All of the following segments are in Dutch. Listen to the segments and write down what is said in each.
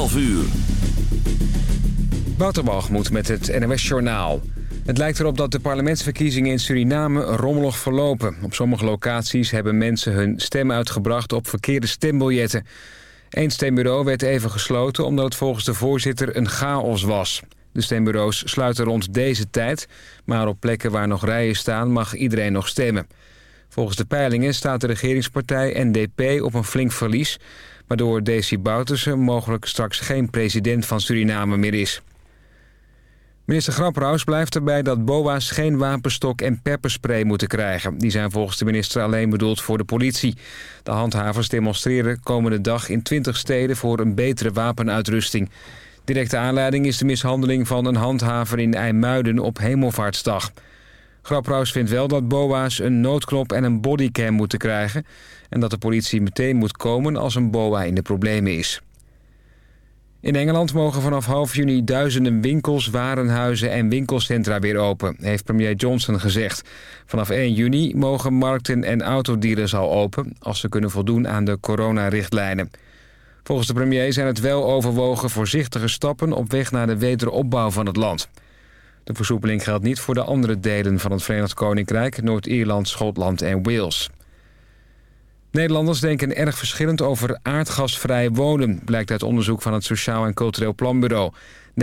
12 uur. moet met het NOS Journaal. Het lijkt erop dat de parlementsverkiezingen in Suriname rommelig verlopen. Op sommige locaties hebben mensen hun stem uitgebracht op verkeerde stembiljetten. Eén stembureau werd even gesloten omdat het volgens de voorzitter een chaos was. De stembureaus sluiten rond deze tijd, maar op plekken waar nog rijen staan mag iedereen nog stemmen. Volgens de peilingen staat de regeringspartij NDP op een flink verlies... waardoor Desi Bouterse mogelijk straks geen president van Suriname meer is. Minister Grapperhaus blijft erbij dat BOA's geen wapenstok en pepperspray moeten krijgen. Die zijn volgens de minister alleen bedoeld voor de politie. De handhavers demonstreren komende dag in 20 steden voor een betere wapenuitrusting. Directe aanleiding is de mishandeling van een handhaver in IJmuiden op Hemelvaartsdag. Grapperhaus vindt wel dat BOA's een noodknop en een bodycam moeten krijgen... en dat de politie meteen moet komen als een BOA in de problemen is. In Engeland mogen vanaf half juni duizenden winkels, warenhuizen en winkelcentra weer open, heeft premier Johnson gezegd. Vanaf 1 juni mogen markten en autodealers al open, als ze kunnen voldoen aan de coronarichtlijnen. Volgens de premier zijn het wel overwogen voorzichtige stappen op weg naar de wederopbouw van het land. De versoepeling geldt niet voor de andere delen van het Verenigd Koninkrijk, Noord-Ierland, Schotland en Wales. Nederlanders denken erg verschillend over aardgasvrij wonen... blijkt uit onderzoek van het Sociaal en Cultureel Planbureau.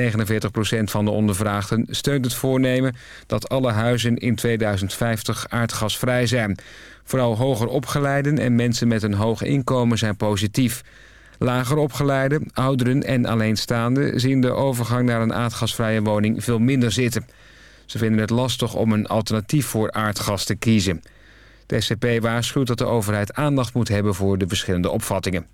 49% van de ondervraagden steunt het voornemen... dat alle huizen in 2050 aardgasvrij zijn. Vooral hoger opgeleiden en mensen met een hoog inkomen zijn positief. Lager opgeleiden, ouderen en alleenstaanden... zien de overgang naar een aardgasvrije woning veel minder zitten. Ze vinden het lastig om een alternatief voor aardgas te kiezen... De SCP waarschuwt dat de overheid aandacht moet hebben voor de verschillende opvattingen.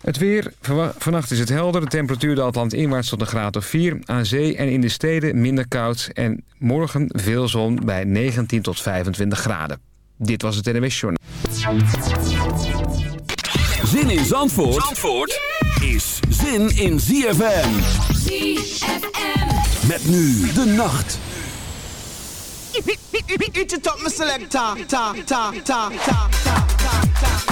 Het weer. Vannacht is het helder. De temperatuur daalt landinwaarts tot een graad of 4. Aan zee en in de steden minder koud. En morgen veel zon bij 19 tot 25 graden. Dit was het NWS Journal. Zin in Zandvoort, Zandvoort is zin in ZFM. ZFM. Met nu de nacht. Eat it up, my selector. Ta, ta, ta, ta, ta, ta, ta.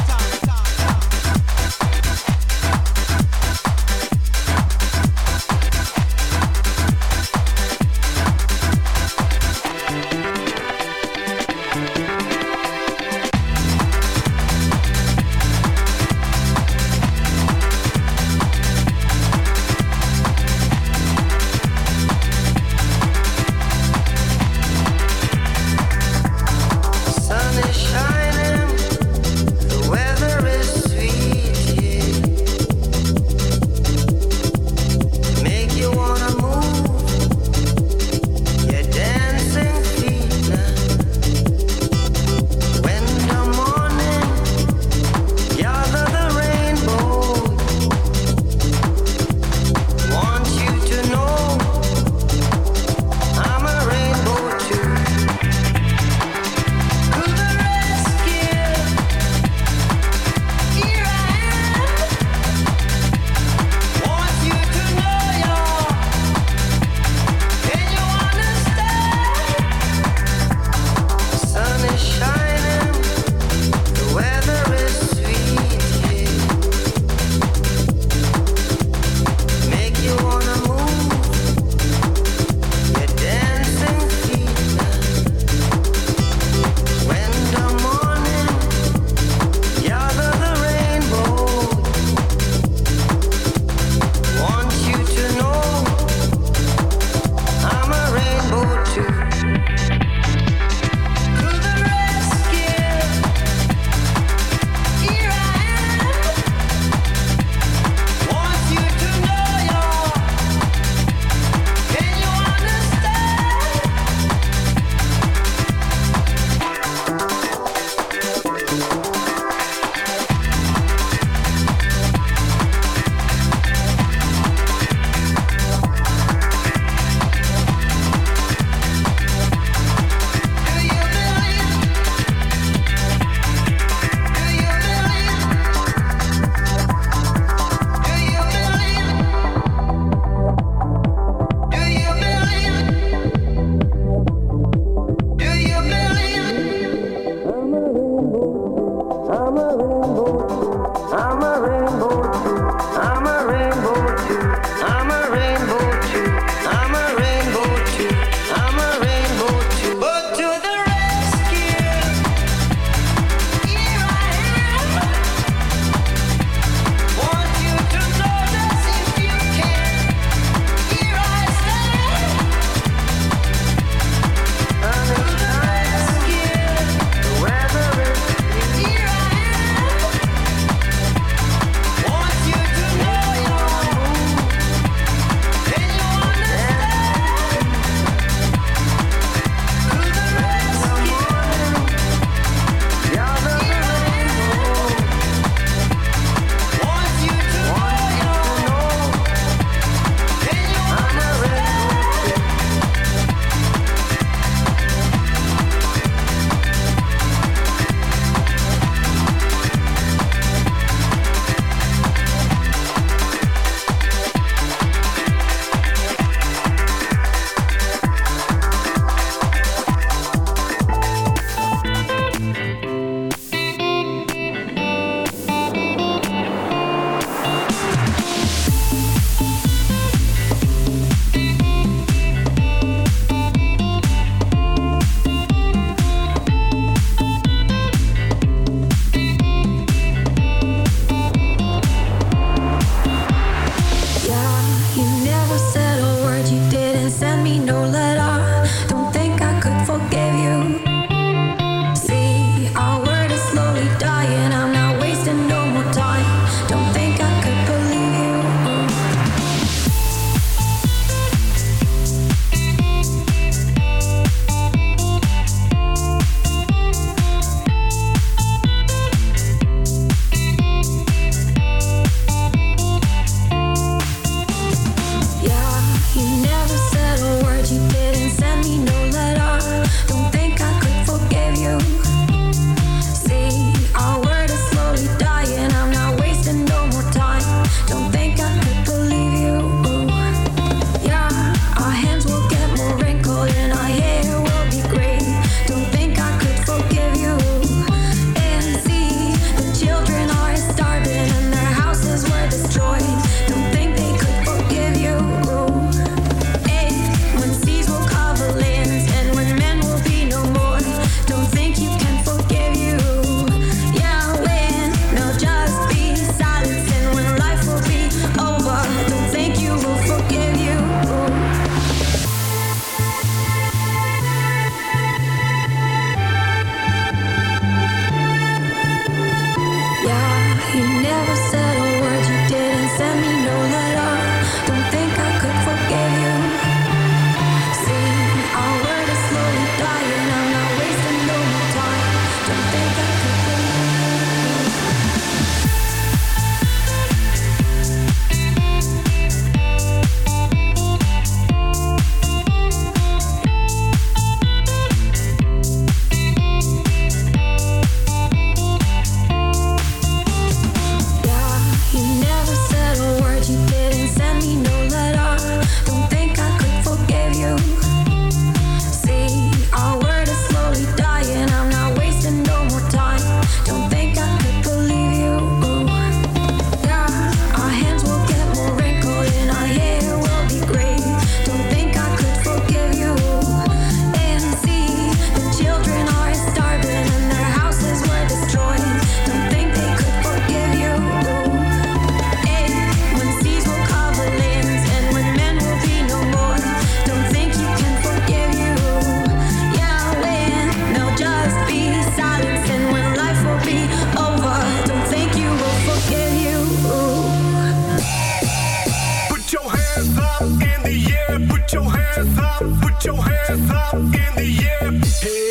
in the air. Hey.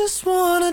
just wanna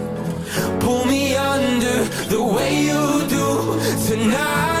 pull me under the way you do tonight.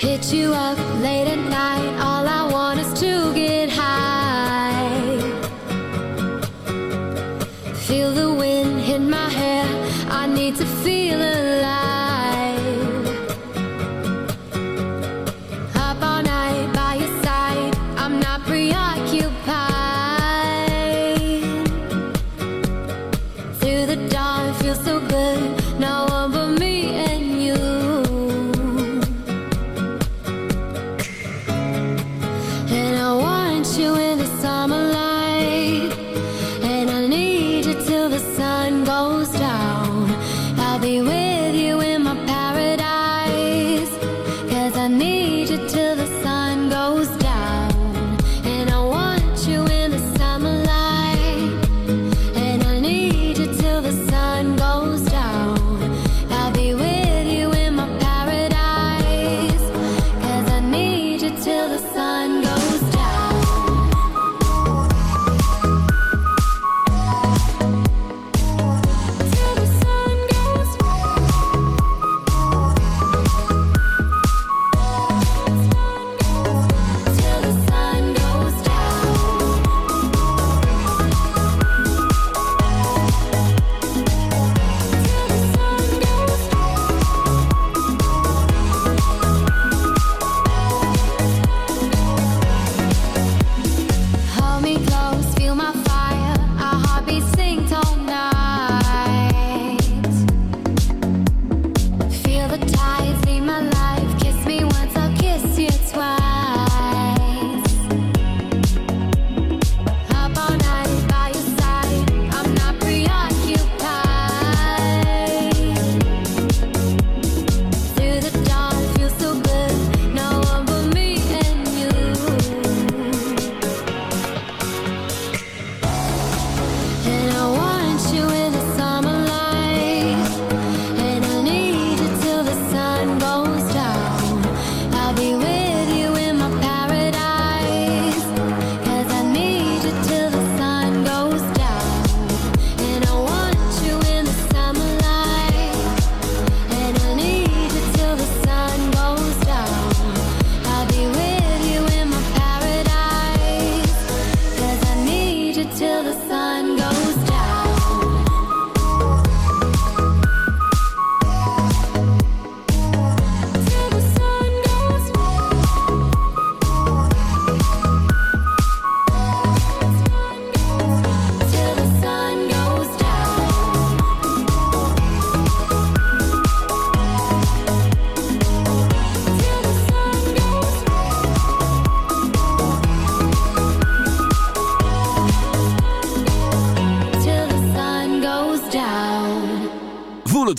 Hit you up late at night.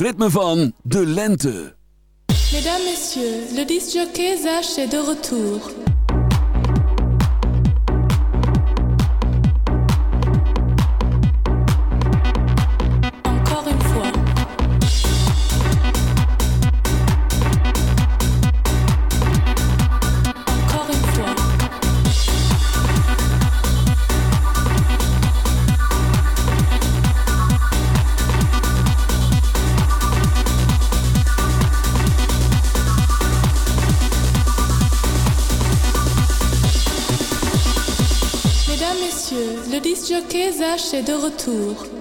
Ritme van de lente. Mesdames, messieurs, le disjockey Zach est de retour. Disc jockey Zach est de retour.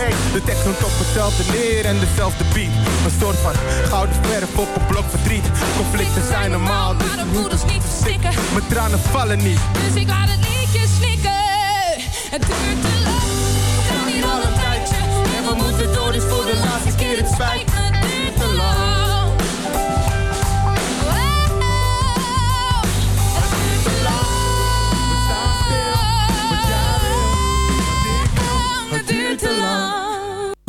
Hey, de tekst noemt op hetzelfde neer en dezelfde beat. Een soort van gouden verf op een blok verdriet. Conflicten zijn normaal, dus maar de moeders niet verstikken. Mijn tranen vallen niet. Dus ik laat het liedje snikken. Het duurt te lang. We gaan hier al een tijdje. En we moeten door, dus voor de laatste keer. Het spijt me,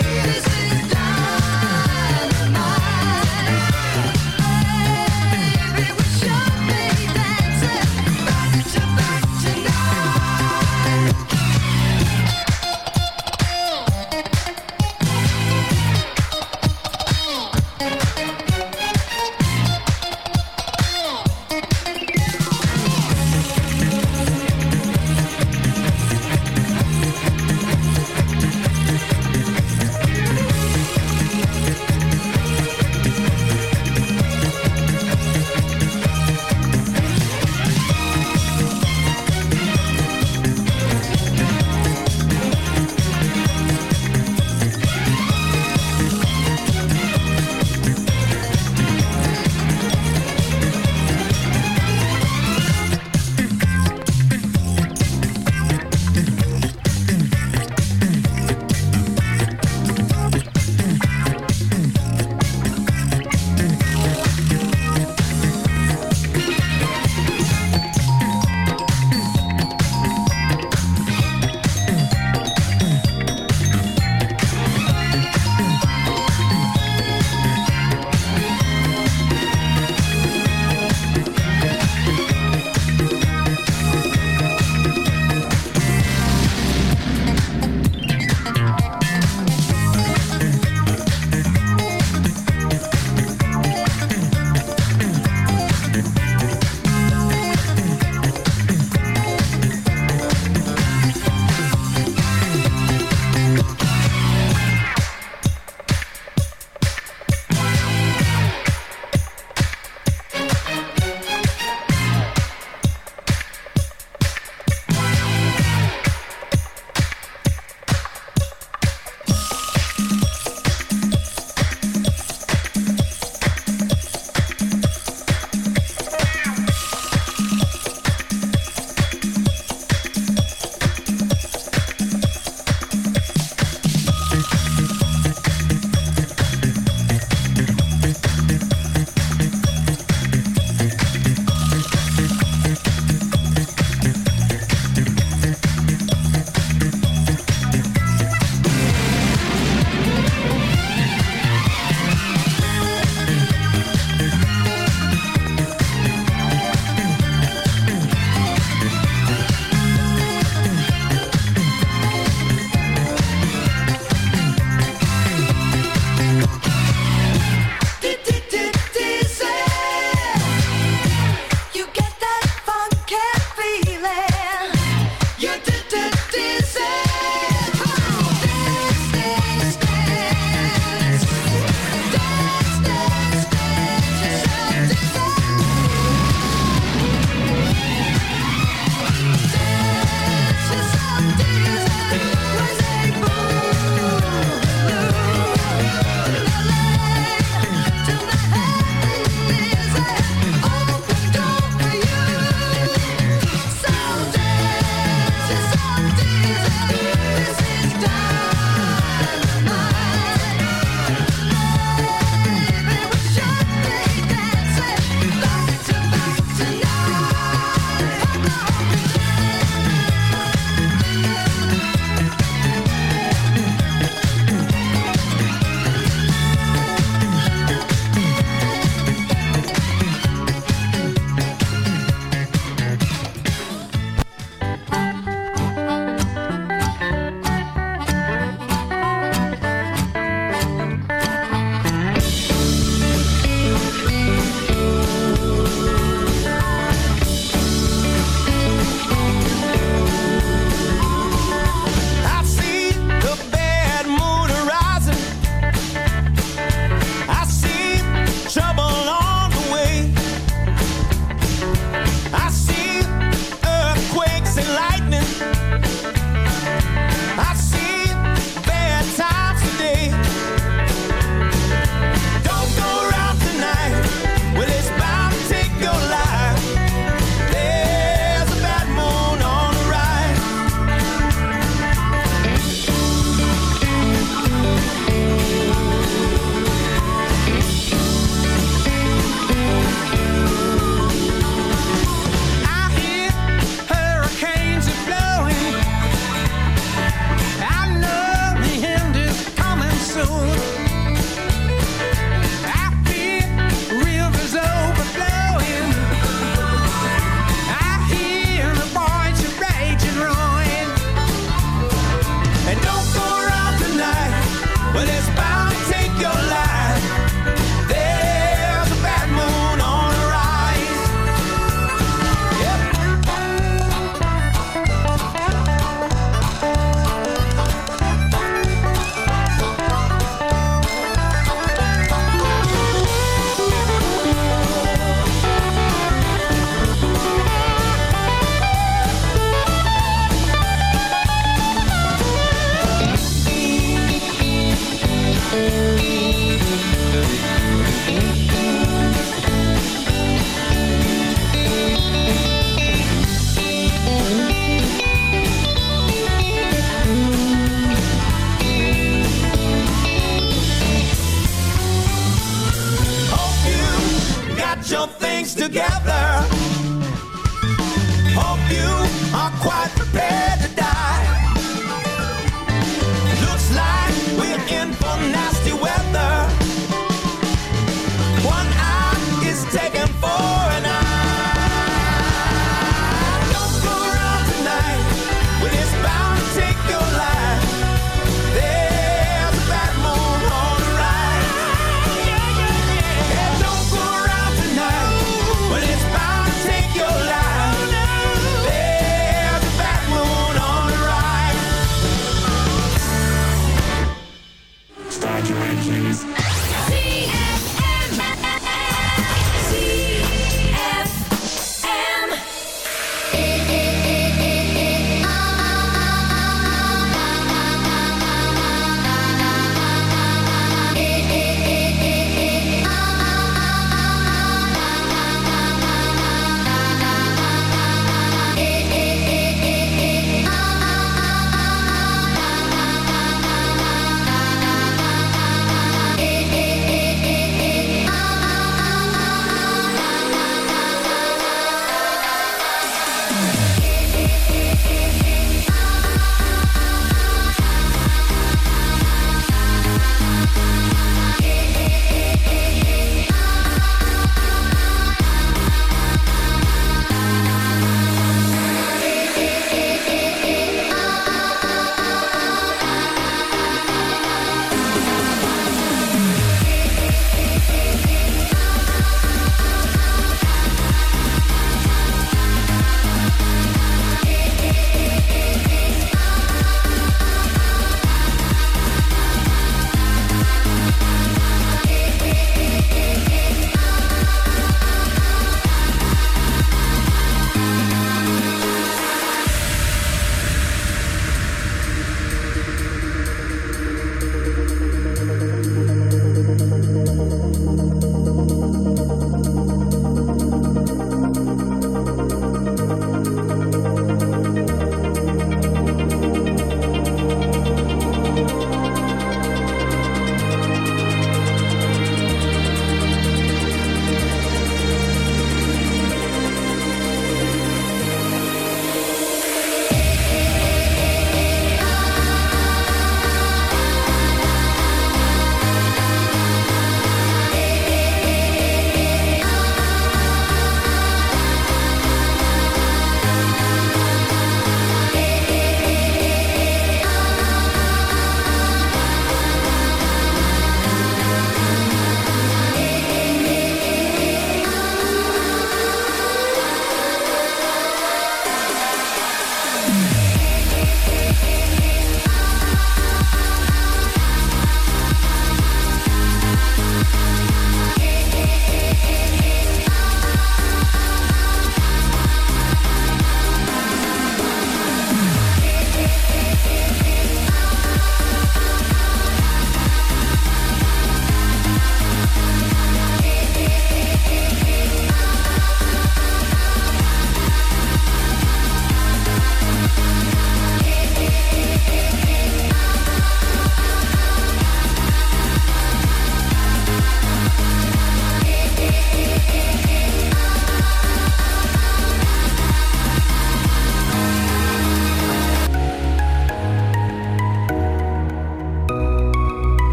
need